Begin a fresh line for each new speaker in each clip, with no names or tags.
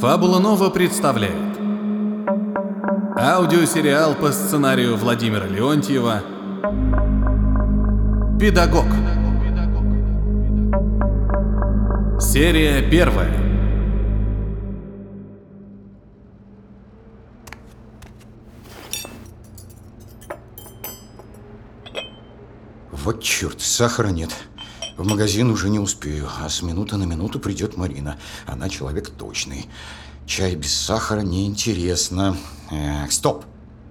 Фабула Нова представляет Аудиосериал по сценарию Владимира Леонтьева «Педагог» Серия первая
Вот черт, сахара нет. В магазин уже не успею, а с минуты на минуту придет Марина. Она человек точный. Чай без сахара неинтересно. Эх, стоп!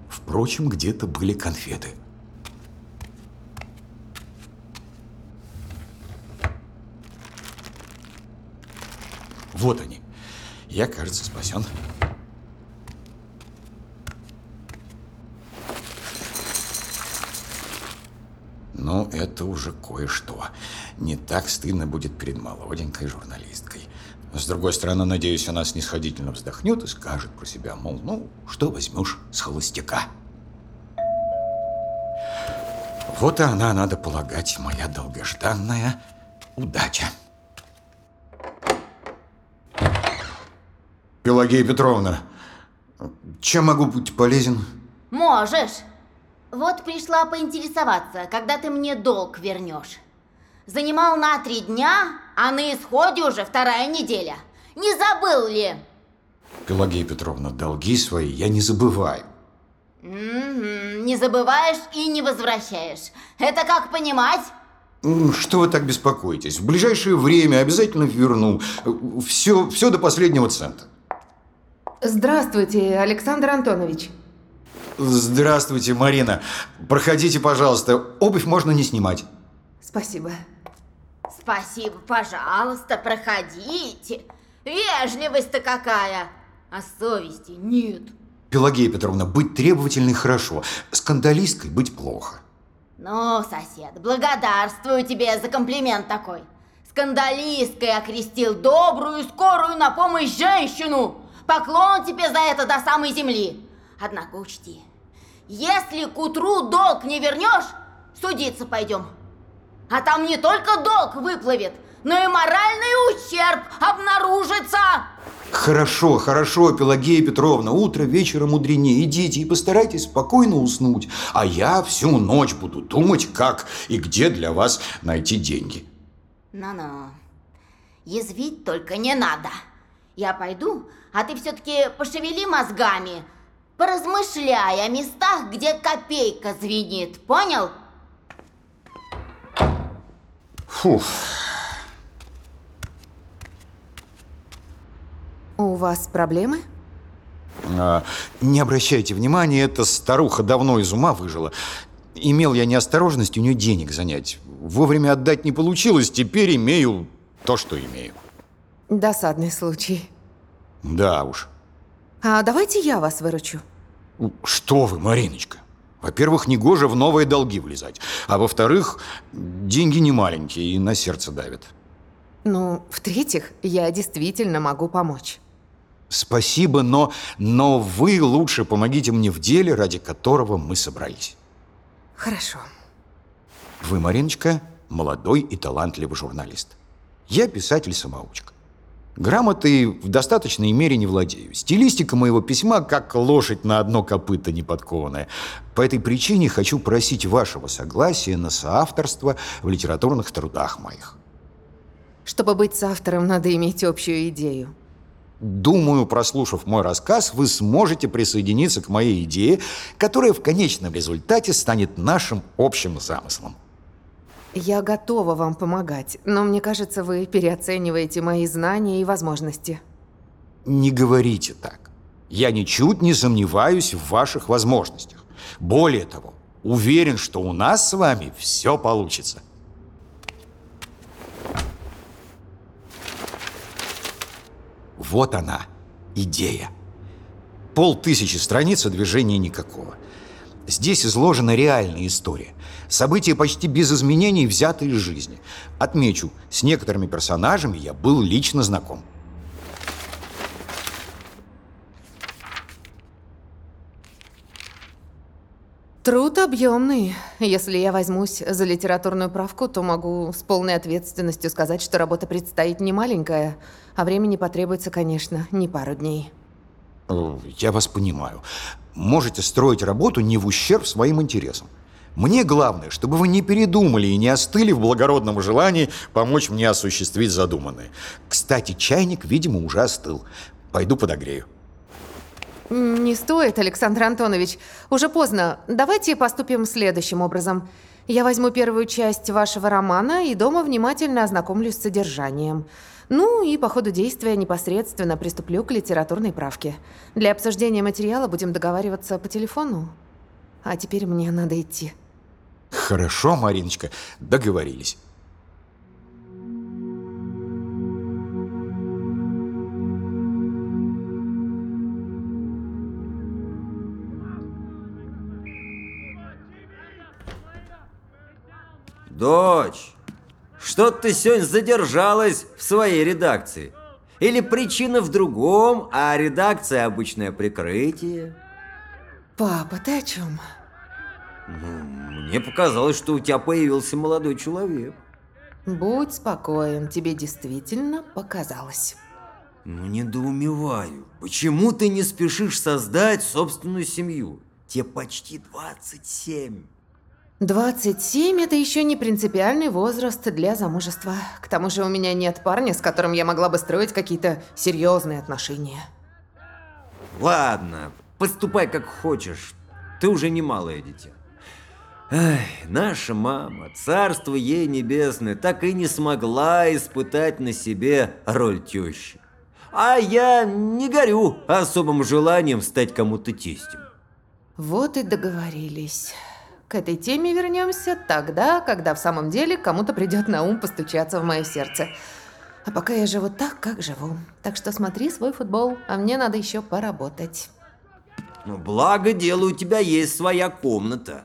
Впрочем, где-то были конфеты. Вот они. Я, кажется, спасен. Ну, это уже кое-что. Не так стыдно будет перед молоденькой журналисткой. С другой стороны, надеюсь, она снисходительно вздохнет и скажет про себя, мол, ну, что возьмешь с холостяка. Вот и она, надо полагать, моя долгожданная удача. Пелагея Петровна, чем могу быть полезен?
Можешь. Вот пришла поинтересоваться, когда ты мне долг вернешь. Занимал на три дня, а на исходе уже вторая неделя. Не забыл ли?
Пелагея Петровна, долги свои я не забываю.
Угу, не забываешь и не возвращаешь. Это как понимать?
М, Что вы так беспокоитесь? В ближайшее время обязательно верну. Все, все до последнего цента.
Здравствуйте, Александр Антонович.
Здравствуйте, Марина. Проходите, пожалуйста. Обувь можно не снимать.
Спасибо.
Спасибо, пожалуйста, проходите. Вежливость-то какая. А совести нет.
Пелагея Петровна, быть требовательной хорошо. Скандалисткой быть плохо.
Ну, сосед, благодарствую тебе за комплимент такой. Скандалисткой окрестил добрую и скорую на помощь женщину. Поклон тебе за это до самой земли. Однако учти, если к утру долг не вернешь, судиться пойдем. А там не только долг выплывет, но и моральный ущерб обнаружится.
Хорошо, хорошо, Пелагея Петровна. Утро вечера мудренее. Идите и постарайтесь спокойно уснуть. А я всю ночь буду думать, как и где для вас найти деньги.
Ну-ну, язвить только не надо. Я пойду, а ты все-таки пошевели мозгами, поразмышляй о местах, где копейка звенит, понял?
Фух.
У вас проблемы?
А, не обращайте внимания, эта старуха давно из ума выжила. Имел я неосторожность у нее денег занять. Вовремя отдать не получилось, теперь имею то, что имею.
Досадный случай.
Да уж.
А давайте я вас выручу.
Что вы, Мариночка? Во-первых, негоже в новые долги влезать. А во-вторых, деньги не маленькие и на сердце давят.
Ну, в-третьих, я действительно могу помочь.
Спасибо, но, но вы лучше помогите мне в деле, ради которого мы собрались.
Хорошо.
Вы, Мариночка, молодой и талантливый журналист. Я писатель-самоучка. Грамотой в достаточной мере не владею. Стилистика моего письма как лошадь на одно копыто не подкованная. По этой причине хочу просить вашего согласия на соавторство в литературных трудах моих.
Чтобы быть соавтором, надо иметь общую идею.
Думаю, прослушав мой рассказ, вы сможете присоединиться к моей идее, которая в конечном результате станет нашим общим замыслом.
Я готова вам помогать, но мне кажется, вы переоцениваете мои знания и возможности.
Не говорите так. Я ничуть не сомневаюсь в ваших возможностях. Более того, уверен, что у нас с вами все получится. Вот она, идея. Полтысячи страниц, а движения никакого. Здесь изложена реальная история. События почти без изменений, взятые из жизни. Отмечу, с некоторыми персонажами я был лично знаком.
Труд объемный. Если я возьмусь за литературную правку, то могу с полной ответственностью сказать, что работа предстоит не маленькая, а времени потребуется, конечно, не пару дней.
Э, Я вас понимаю. Можете строить работу не в ущерб своим интересам. Мне главное, чтобы вы не передумали и не остыли в благородном желании помочь мне осуществить задуманное. Кстати, чайник, видимо, уже остыл. Пойду подогрею.
Не стоит, Александр Антонович. Уже поздно. Давайте поступим следующим образом. Я возьму первую часть вашего романа и дома внимательно ознакомлюсь с содержанием. Ну и по ходу действия непосредственно приступлю к литературной правке. Для обсуждения материала будем договариваться по телефону. А теперь мне надо идти.
Хорошо, Мариночка, договорились.
Дочь, что ты сегодня задержалась в своей редакции? Или причина в другом, а редакция обычное прикрытие?
Папа, ты о чем?
Мне показалось, что у тебя появился молодой человек.
Будь спокоен, тебе действительно показалось.
Ну, недоумеваю. Почему ты не спешишь создать собственную семью? Тебе почти 27.
27 – это еще не принципиальный возраст для замужества. К тому же у меня нет парня, с которым я могла бы строить какие-то серьезные отношения.
Ладно, поступай как хочешь. Ты уже не малое дитя. Эх, наша мама, царство ей небесное, так и не смогла испытать на себе роль тещи. А я не горю особым желанием стать кому-то тестем.
Вот и договорились. К этой теме вернемся тогда, когда в самом деле кому-то придет на ум постучаться в мое сердце. А пока я живу так, как живу. Так что смотри свой футбол, а мне надо еще поработать.
Ну, благо делу у тебя есть своя комната.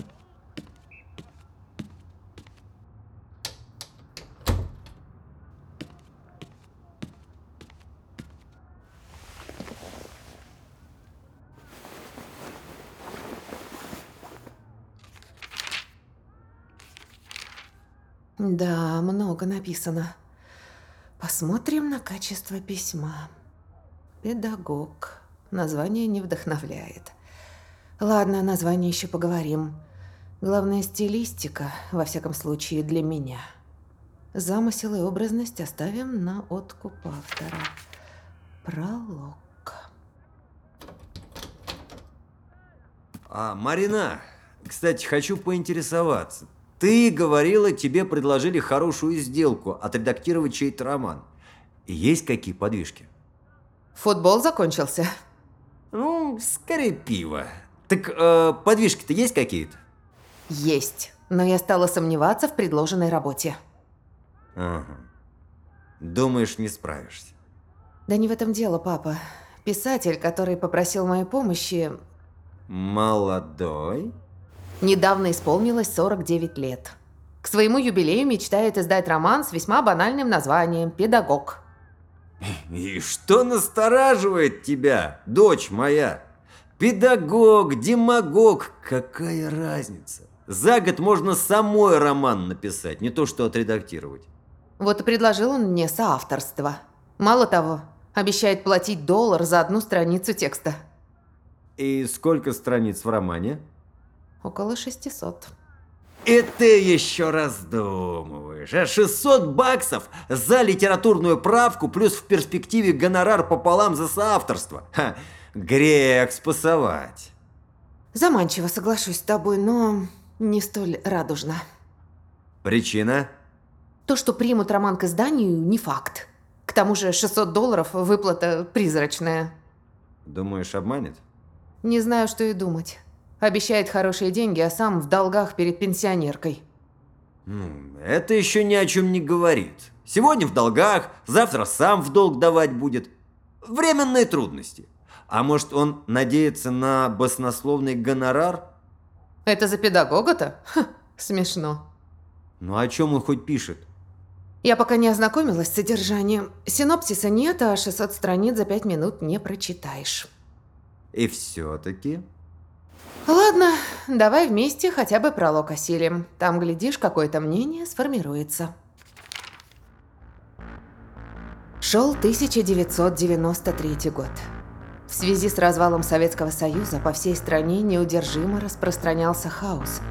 Да, много написано. Посмотрим на качество письма. Педагог. Название не вдохновляет. Ладно, название еще поговорим. Главное, стилистика, во всяком случае, для меня. Замысел и образность оставим на откуп автора. Пролог.
А, Марина, кстати, хочу поинтересоваться. Ты говорила, тебе предложили хорошую сделку отредактировать чей-то роман. Есть какие подвижки?
Футбол закончился.
Ну, скорее пиво. Так э, подвижки-то есть какие-то?
Есть. Но я стала сомневаться в предложенной работе.
Ага. Думаешь, не справишься?
Да не в этом дело, папа. Писатель, который попросил моей помощи,
Молодой?
Недавно исполнилось 49 лет. К своему юбилею мечтает издать роман с весьма банальным названием «Педагог».
И что настораживает тебя, дочь моя? Педагог, демагог, какая разница? За год можно самой роман написать, не то что отредактировать.
Вот и предложил он мне соавторство. Мало того, обещает платить доллар за одну страницу текста.
И сколько страниц в романе?
Около 600.
И ты еще раздумываешь. А 600 баксов за литературную правку плюс в перспективе гонорар пополам за соавторство. Ха, грех спасовать.
Заманчиво, соглашусь с тобой, но не столь радужно.
Причина?
То, что примут роман к изданию, не факт. К тому же 600 долларов выплата призрачная.
Думаешь, обманет?
Не знаю, что и думать. Обещает хорошие деньги, а сам в долгах перед пенсионеркой.
Ну, это еще ни о чем не говорит. Сегодня в долгах, завтра сам в долг давать будет. Временные трудности. А может, он надеется на баснословный гонорар?
Это за педагога-то? Смешно.
Ну о чем он хоть пишет?
Я пока не ознакомилась с содержанием. Синопсиса нет, а 600 страниц за 5 минут не прочитаешь.
И все-таки...
Ладно, давай вместе хотя бы пролог осилим. Там, глядишь, какое-то мнение сформируется. Шел 1993 год. В связи с развалом Советского Союза по всей стране неудержимо распространялся хаос,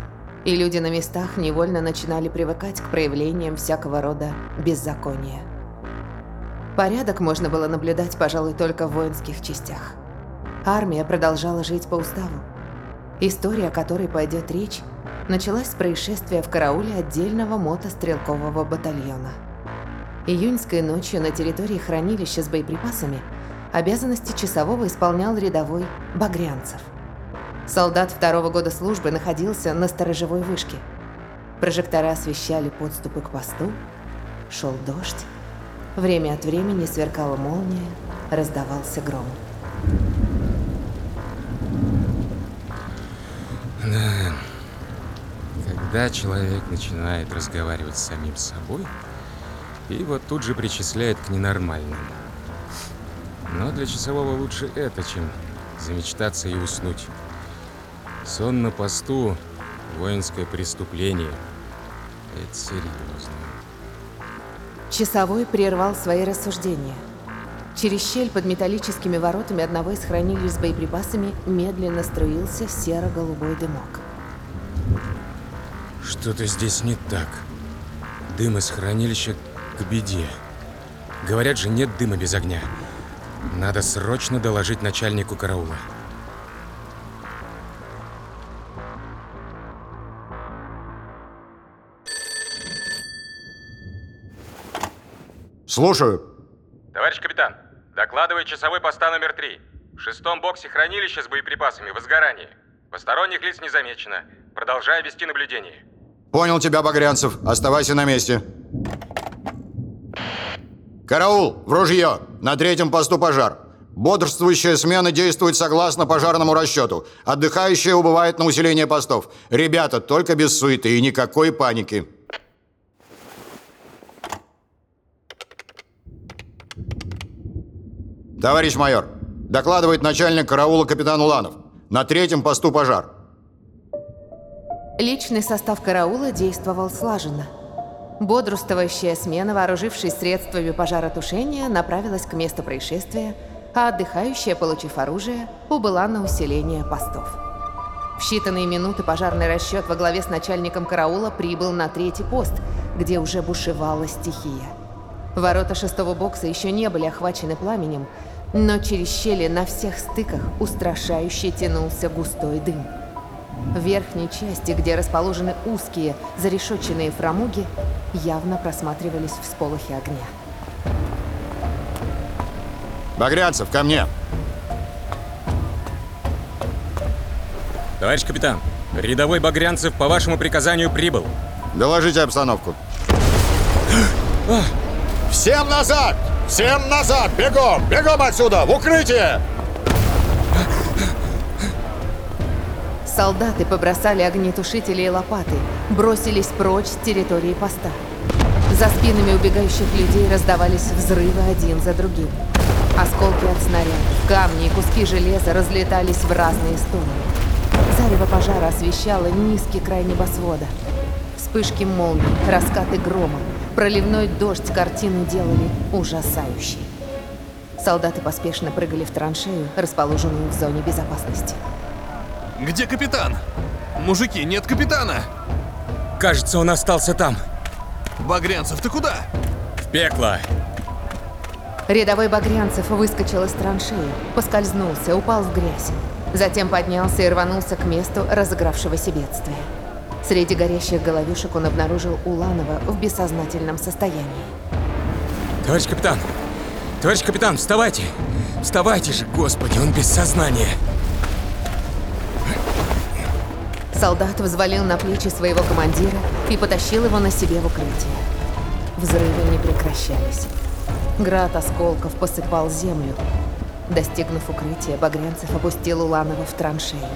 и люди на местах невольно начинали привыкать к проявлениям всякого рода беззакония. Порядок можно было наблюдать, пожалуй, только в воинских частях. Армия продолжала жить по уставу. История, о которой пойдет речь, началась с происшествия в карауле отдельного мотострелкового батальона. Июньской ночью на территории хранилища с боеприпасами обязанности часового исполнял рядовой Багрянцев. Солдат второго года службы находился на сторожевой вышке. Прожектора освещали подступы к посту, шел дождь, время от времени сверкала молния, раздавался гром.
Да. Когда человек начинает разговаривать с самим собой, и вот тут же причисляет к ненормальному. Но для часового лучше это, чем замечтаться и уснуть. Сон на посту – воинское преступление. Это серьезно.
Часовой прервал свои рассуждения. Через щель под металлическими воротами одного из хранилищ с боеприпасами медленно струился серо-голубой дымок.
Что-то здесь не так. Дым из хранилища к беде. Говорят же, нет дыма без огня. Надо срочно доложить начальнику караула.
Слушаю.
Товарищ капитан, докладывай часовой поста номер три. В шестом боксе хранилища с боеприпасами возгорание. Посторонних лиц не замечено. Продолжаю вести наблюдение.
Понял тебя, Багрянцев. Оставайся на месте. Караул, в ружье. На третьем посту пожар. Бодрствующая смена действует согласно пожарному расчету. Отдыхающая убывает на усиление постов. Ребята, только без суеты и никакой паники. Товарищ майор, докладывает начальник караула капитан Уланов. На третьем посту пожар.
Личный состав караула действовал слаженно. Бодрствующая смена, вооружившись средствами пожаротушения, направилась к месту происшествия, а отдыхающая, получив оружие, убыла на усиление постов. В считанные минуты пожарный расчет во главе с начальником караула прибыл на третий пост, где уже бушевала стихия. Ворота шестого бокса еще не были охвачены пламенем, но через щели на всех стыках устрашающе тянулся густой дым. В верхней части, где расположены узкие зарешоченные фрамуги, явно просматривались всполохи огня.
Багрянцев, ко мне.
Товарищ капитан, рядовой Багрянцев по вашему приказанию прибыл.
Доложите обстановку. Всем назад! Всем назад! Бегом! Бегом отсюда! В укрытие!
Солдаты побросали огнетушители и лопаты, бросились прочь с территории поста. За спинами убегающих людей раздавались взрывы один за другим. Осколки от снарядов, камни и куски железа разлетались в разные стороны. Зарево пожара освещало низкий край небосвода. Вспышки молний, раскаты грома, проливной дождь картину делали ужасающей. Солдаты поспешно прыгали в траншею, расположенную в зоне безопасности.
Где капитан? Мужики, нет капитана!
Кажется, он остался там.
Багрянцев, ты куда?
В пекло.
Рядовой Багрянцев выскочил из траншеи, поскользнулся, упал в грязь. Затем поднялся и рванулся к месту разыгравшегося бедствия. Среди горящих головешек он обнаружил Уланова в бессознательном состоянии.
Товарищ капитан! Товарищ капитан, вставайте! Вставайте же, господи, он без сознания!
Солдат взвалил на плечи своего командира и потащил его на себе в укрытие. Взрывы не прекращались. Град осколков посыпал землю. Достигнув укрытия, Багрянцев опустил Уланова в траншею.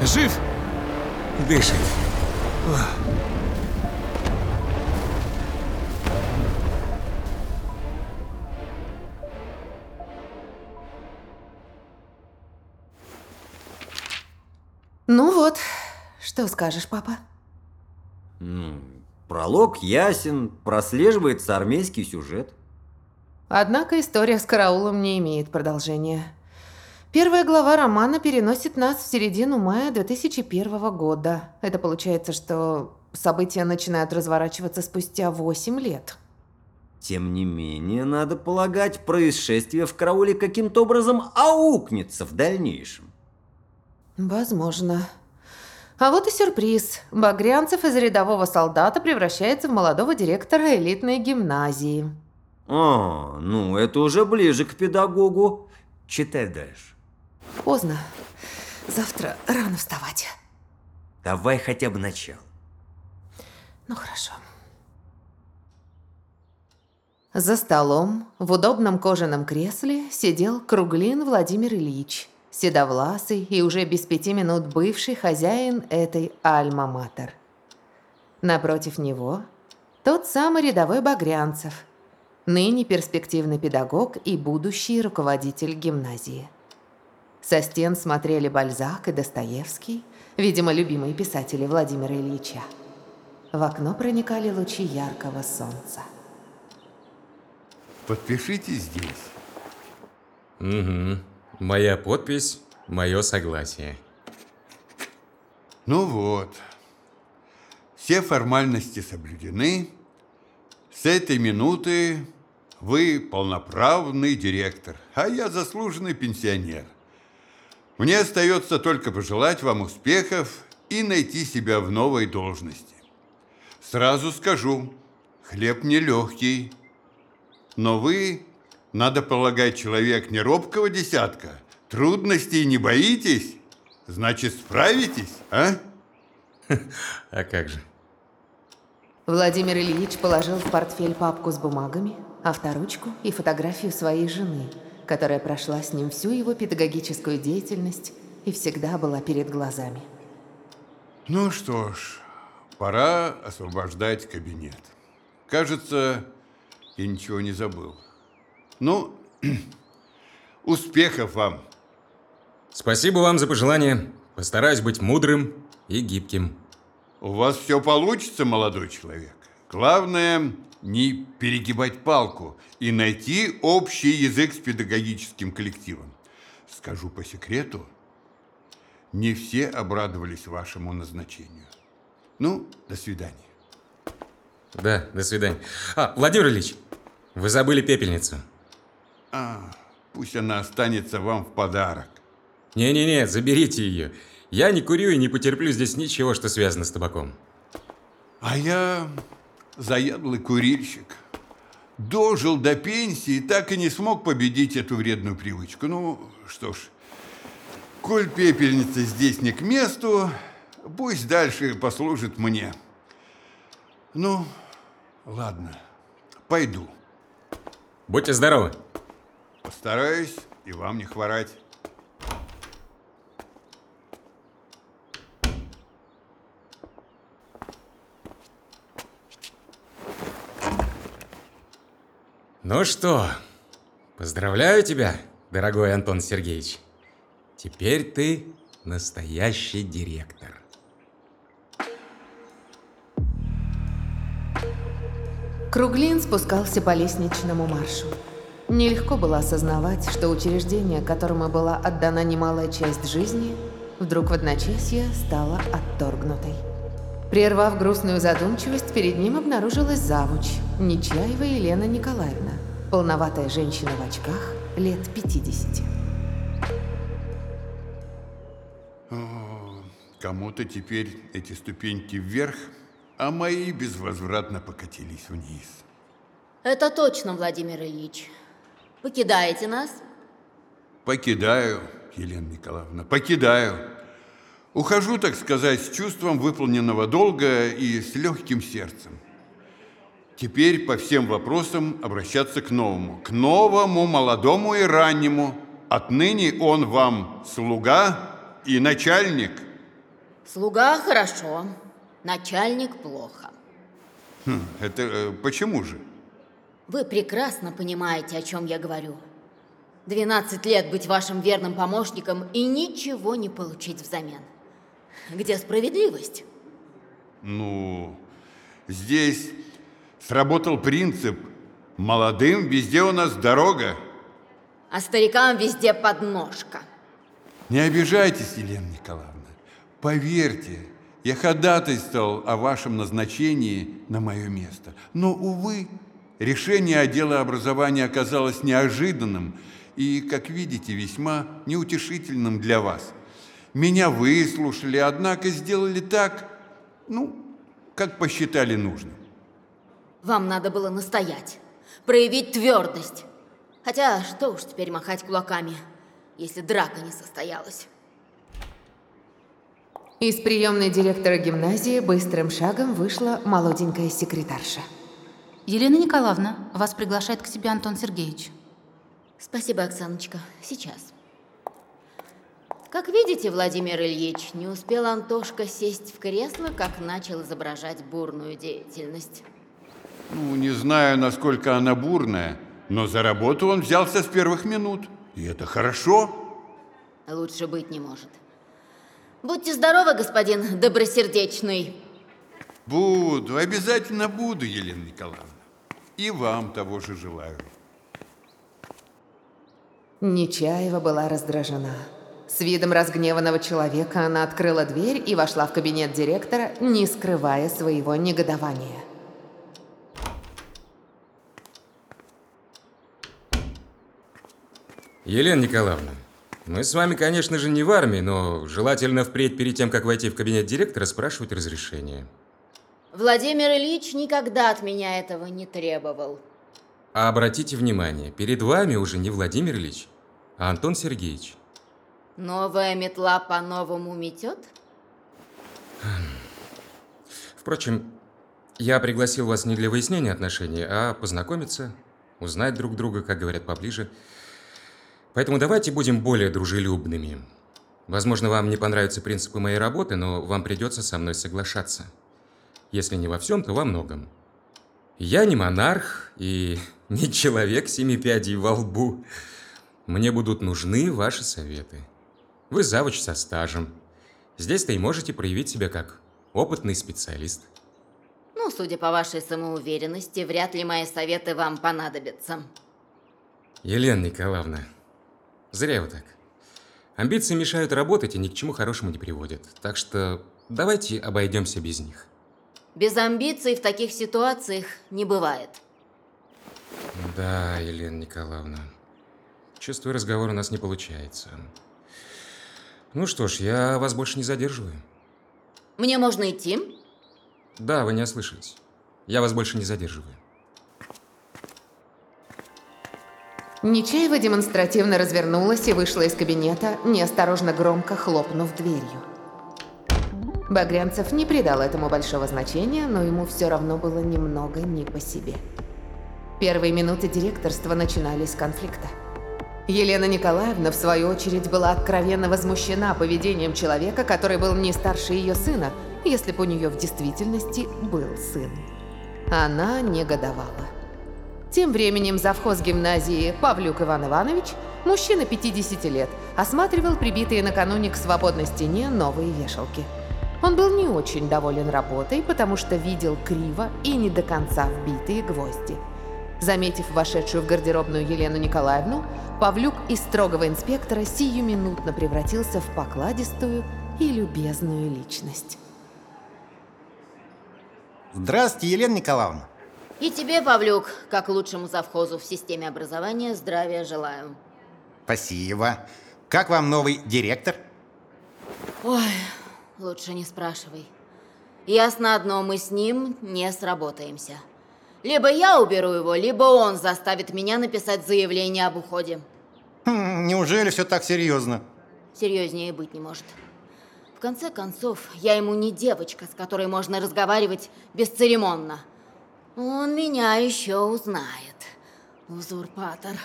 Жив?
Дышит.
Ну вот, что скажешь, папа?
Ну, пролог ясен, прослеживается армейский сюжет.
Однако история с караулом не имеет продолжения. Первая глава романа переносит нас в середину мая 2001 года. Это получается, что события начинают разворачиваться спустя 8 лет.
Тем не менее, надо полагать, происшествие в карауле каким-то образом аукнется в дальнейшем.
Возможно. А вот и сюрприз. Багрянцев из рядового солдата превращается в молодого директора элитной гимназии.
А, ну это уже ближе к педагогу. Читай дальше.
Поздно. Завтра рано вставать.
Давай хотя бы начало.
Ну хорошо. За столом, в удобном кожаном кресле, сидел Круглин Владимир Ильич, седовласый и уже без пяти минут бывший хозяин этой альма-матер. Напротив него тот самый рядовой Багрянцев, ныне перспективный педагог и будущий руководитель гимназии. Со стен смотрели Бальзак и Достоевский, видимо, любимые писатели Владимира Ильича. В окно проникали лучи яркого солнца.
Подпишите здесь.
Угу. Моя подпись, мое согласие.
Ну вот. Все формальности соблюдены. С этой минуты вы полноправный директор, а я заслуженный пенсионер. Мне остается только пожелать вам успехов и найти себя в новой должности. Сразу скажу, хлеб нелегкий, но вы, надо полагать, человек не робкого десятка. Трудностей не боитесь? Значит, справитесь, а?
А как же?
Владимир Ильич положил в портфель папку с бумагами, авторучку и фотографию своей жены, которая прошла с ним всю его педагогическую деятельность и всегда была перед глазами.
Ну что ж, пора освобождать кабинет. Кажется, я ничего не забыл. Ну, успехов вам.
Спасибо вам за пожелание. Постараюсь быть мудрым и гибким.
У вас все получится, молодой человек. Главное, не перегибать палку и найти общий язык с педагогическим коллективом. Скажу по секрету, не все обрадовались вашему назначению. Ну, до свидания.
Да, до свидания. А, Владимир Ильич, вы забыли пепельницу.
А, пусть она останется вам в подарок.
Не-не-не, заберите ее. Я не курю и не потерплю здесь ничего, что связано с табаком.
А я заядлый курильщик. Дожил до пенсии, так и не смог победить эту вредную привычку. Ну, что ж, коль пепельница здесь не к месту, пусть дальше послужит мне. Ну, ладно, пойду.
Будьте здоровы.
Постараюсь и вам не хворать.
Ну что, поздравляю тебя, дорогой Антон Сергеевич. Теперь ты настоящий директор.
Круглин спускался по лестничному маршу. Нелегко было осознавать, что учреждение, которому была отдана немалая часть жизни, вдруг в одночасье стало отторгнутой. Прервав грустную задумчивость, перед ним обнаружилась завуч, Нечаева Елена Николаевна, полноватая женщина в очках, лет 50.
О, Кому-то теперь эти ступеньки вверх, а мои безвозвратно покатились вниз.
Это точно, Владимир Ильич. Покидаете нас?
Покидаю, Елена Николаевна, покидаю. Ухожу, так сказать, с чувством выполненного долга и с легким сердцем. Теперь по всем вопросам обращаться к новому. К новому, молодому и раннему. Отныне он вам слуга и начальник.
Слуга хорошо, начальник плохо.
Хм, это э, почему же?
Вы прекрасно понимаете, о чем я говорю. 12 лет быть вашим верным помощником и ничего не получить взамен. Где справедливость?
Ну, здесь сработал принцип «молодым везде у нас дорога».
А старикам везде подножка.
Не обижайтесь, Елена Николаевна. Поверьте, я ходатайствовал о вашем назначении на мое место. Но, увы, решение отдела образования оказалось неожиданным и, как видите, весьма неутешительным для вас. Меня выслушали, однако сделали так, ну, как посчитали нужным.
Вам надо было настоять, проявить твердость. Хотя, что уж теперь махать кулаками, если драка не состоялась.
Из приемной директора гимназии быстрым шагом вышла молоденькая секретарша.
Елена Николаевна, вас приглашает к себе Антон Сергеевич.
Спасибо, Оксаночка. Сейчас. Как видите, Владимир Ильич, не успел Антошка сесть в кресло, как начал изображать бурную деятельность.
Ну, не знаю, насколько она бурная, но за работу он взялся с первых минут. И это хорошо.
Лучше быть не может. Будьте здоровы, господин добросердечный.
Буду, обязательно буду, Елена Николаевна. И вам того же желаю.
Нечаева была раздражена. С видом разгневанного человека она открыла дверь и вошла в кабинет директора, не скрывая своего негодования.
Елена Николаевна, мы с вами, конечно же, не в армии, но желательно впредь перед тем, как войти в кабинет директора, спрашивать разрешение.
Владимир Ильич никогда от меня этого не требовал.
А обратите внимание, перед вами уже не Владимир Ильич, а Антон Сергеевич.
Новая метла по-новому метет?
Впрочем, я пригласил вас не для выяснения отношений, а познакомиться, узнать друг друга, как говорят, поближе. Поэтому давайте будем более дружелюбными. Возможно, вам не понравятся принципы моей работы, но вам придется со мной соглашаться. Если не во всем, то во многом. Я не монарх и не человек семи пядей во лбу. Мне будут нужны ваши советы. Вы завуч со стажем. Здесь-то и можете проявить себя как опытный специалист.
Ну, судя по вашей самоуверенности, вряд ли мои советы вам понадобятся.
Елена Николаевна, зря вы так. Амбиции мешают работать и ни к чему хорошему не приводят. Так что давайте обойдемся без них.
Без амбиций в таких ситуациях не бывает.
Да, Елена Николаевна. Чувствую, разговор у нас не получается. Ну что ж, я вас больше не задерживаю.
Мне можно идти?
Да, вы не ослышались. Я вас больше не задерживаю.
Нечаева демонстративно развернулась и вышла из кабинета, неосторожно громко хлопнув дверью. Багрянцев не придал этому большого значения, но ему все равно было немного не по себе. Первые минуты директорства начинались с конфликта. Елена Николаевна, в свою очередь, была откровенно возмущена поведением человека, который был не старше ее сына, если бы у нее в действительности был сын. Она негодовала. Тем временем завхоз гимназии Павлюк Иван Иванович, мужчина 50 лет, осматривал прибитые накануне к свободной стене новые вешалки. Он был не очень доволен работой, потому что видел криво и не до конца вбитые гвозди. Заметив вошедшую в гардеробную Елену Николаевну, Павлюк из строгого инспектора сиюминутно превратился в покладистую и любезную личность.
Здравствуйте, Елена Николаевна.
И тебе, Павлюк, как лучшему завхозу в системе образования, здравия желаю.
Спасибо. Как вам новый директор?
Ой, лучше не спрашивай. Ясно одно, мы с ним не сработаемся. Либо я уберу его, либо он заставит меня написать заявление об уходе.
Хм, неужели все так серьезно?
Серьезнее быть не может. В конце концов, я ему не девочка, с которой можно разговаривать бесцеремонно. Он меня еще узнает. Узурпатор.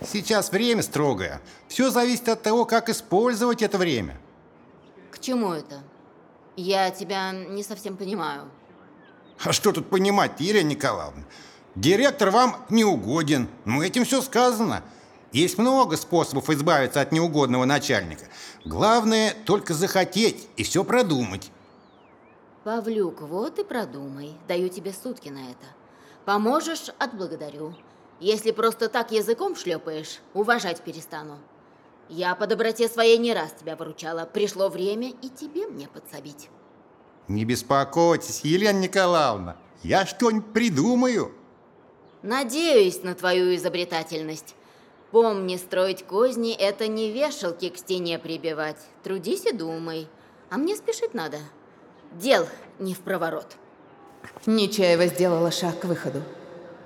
Сейчас время строгое. Все зависит от того, как использовать это время.
К чему это? Я тебя не совсем понимаю.
А что тут понимать, Елена Николаевна? Директор вам не угоден. Ну, этим все сказано. Есть много способов избавиться от неугодного начальника. Главное только захотеть и все продумать.
Павлюк, вот и продумай. Даю тебе сутки на это. Поможешь – отблагодарю. Если просто так языком шлепаешь, уважать перестану. Я по доброте своей не раз тебя выручала. Пришло время и тебе мне подсобить.
Не беспокойтесь, Елена Николаевна, я что-нибудь придумаю.
Надеюсь на твою изобретательность. Помни, строить козни – это не вешалки к стене прибивать. Трудись и думай. А мне спешить надо. Дел не в проворот.
Нечаева сделала шаг к выходу.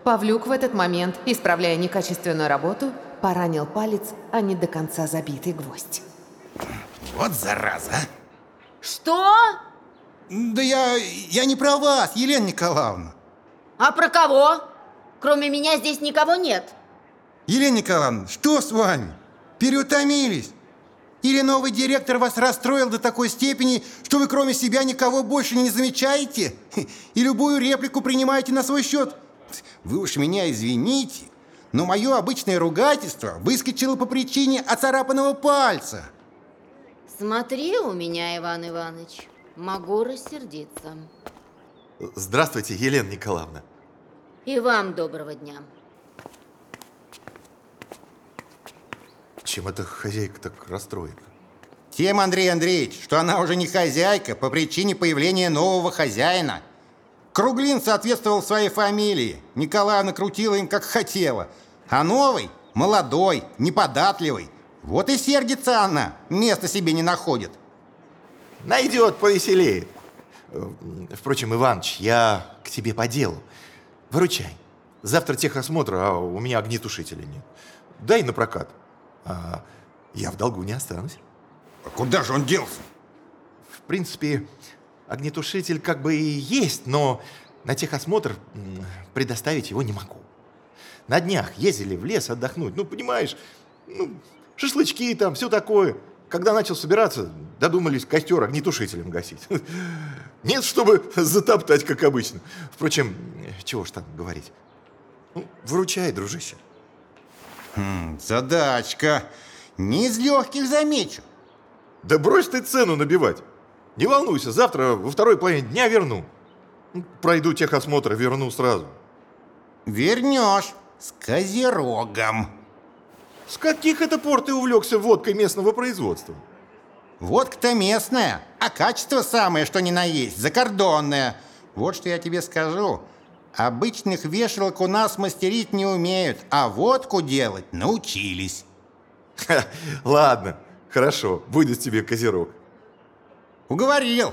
Павлюк в этот момент, исправляя некачественную работу, поранил палец, а не до конца забитый гвоздь.
Вот зараза. а.
Что?
Да я, я не про вас, Елена Николаевна.
А про кого? Кроме меня здесь никого нет.
Елена Николаевна, что с вами? Переутомились? Или новый директор вас расстроил до такой степени, что вы кроме себя никого больше не замечаете? И любую реплику принимаете на свой счет? Вы уж меня извините, но мое обычное ругательство выскочило по причине оцарапанного пальца.
Смотри у меня, Иван Иванович. Могу рассердиться.
Здравствуйте, Елена Николаевна.
И вам доброго дня.
Чем эта хозяйка так расстроена?
Тем, Андрей Андреевич, что она уже не хозяйка по причине появления нового хозяина. Круглин соответствовал своей фамилии. Николаевна крутила им, как хотела. А новый – молодой, неподатливый. Вот и сердится она, места себе не находит.
Найдет повеселее. Впрочем, Иваныч, я к тебе по делу. Выручай. Завтра техосмотр, а у меня огнетушителя нет. Дай на прокат. А я в долгу не останусь.
А куда же он делся?
В принципе, огнетушитель как бы и есть, но на техосмотр предоставить его не могу. На днях ездили в лес отдохнуть. Ну, понимаешь, ну, шашлычки там, все такое. Когда начал собираться, додумались костер огнетушителем гасить. Нет, чтобы затоптать, как обычно. Впрочем, чего ж там говорить. Ну, выручай, дружище.
Хм, задачка. Не из легких замечу.
Да брось ты цену набивать. Не волнуйся, завтра во второй половине дня верну. Ну, Пройду техосмотр, верну сразу.
Вернешь с козерогом.
С каких это пор ты увлекся водкой местного производства?
Водка-то местная, а качество самое, что ни на есть, закордонное. Вот что я тебе скажу. Обычных вешалок у нас мастерить не умеют, а водку делать научились.
Ха, ладно, хорошо, будет тебе козерог.
Уговорил.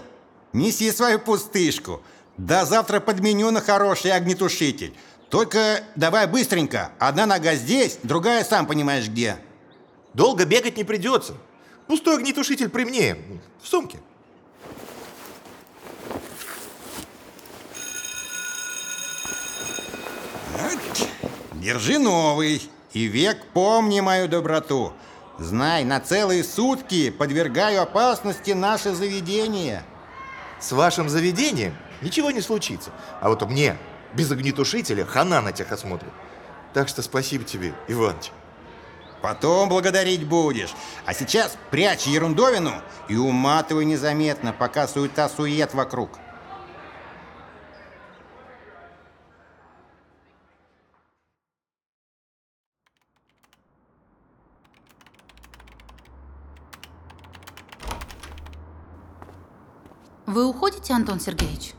Неси свою пустышку. До завтра подменю на хороший огнетушитель. Только давай быстренько. Одна нога здесь, другая сам понимаешь где.
Долго бегать не придется. Пустой огнетушитель при мне, в сумке.
Держи новый. И век помни мою доброту. Знай, на целые сутки подвергаю опасности наше заведение.
С вашим заведением ничего не случится. А вот мне без огнетушителя хана на техосмотре. Так что спасибо тебе, Иваныч.
Потом благодарить будешь. А сейчас прячь ерундовину и уматывай незаметно, пока суета-сует вокруг.
Уходите, Антон Сергеевич?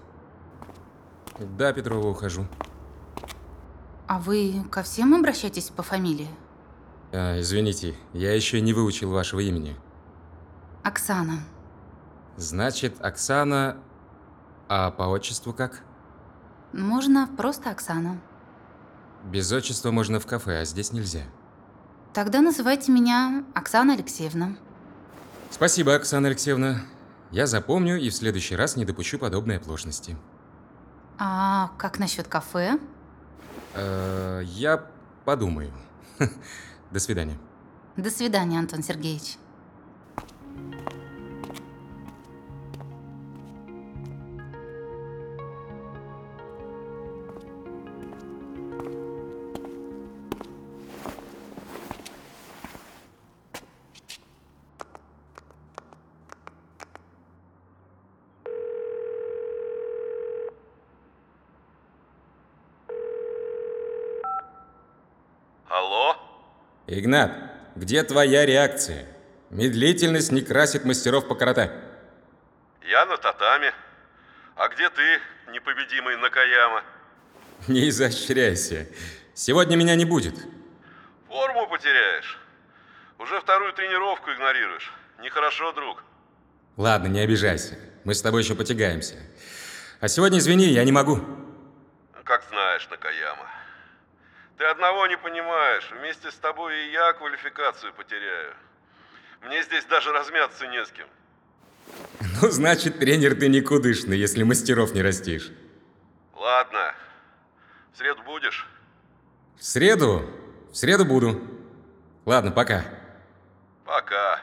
Да, Петрова, ухожу.
А вы ко всем обращаетесь по фамилии?
А, извините, я еще не выучил вашего имени.
Оксана.
Значит, Оксана... А по отчеству как?
Можно просто Оксана.
Без отчества можно в кафе, а здесь нельзя.
Тогда называйте меня Оксана Алексеевна.
Спасибо, Оксана Алексеевна. Я запомню и в следующий раз не допущу подобной оплошности.
А как насчет кафе?
Э, я подумаю. До свидания.
До свидания, Антон Сергеевич.
Игнат, где твоя реакция? Медлительность не красит мастеров по карате.
Я на татами. А где ты, непобедимый Накаяма?
Не изощряйся. Сегодня меня не будет.
Форму потеряешь. Уже вторую тренировку игнорируешь. Нехорошо, друг.
Ладно, не обижайся. Мы с тобой еще потягаемся. А сегодня, извини, я не могу.
Как знаешь, Накаяма. Ты одного не понимаешь. Вместе с тобой и я квалификацию потеряю. Мне здесь даже размяться не с кем.
Ну, значит, тренер ты никудышный, если мастеров не растишь.
Ладно. В среду будешь?
В среду? В среду буду. Ладно, пока.
Пока.